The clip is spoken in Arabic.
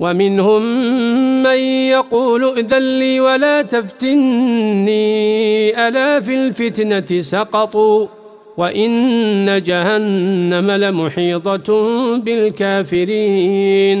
ومنهم من يقول اذن لي ولا تفتني ألا في الفتنة سقطوا وإن جهنم لمحيطة بالكافرين.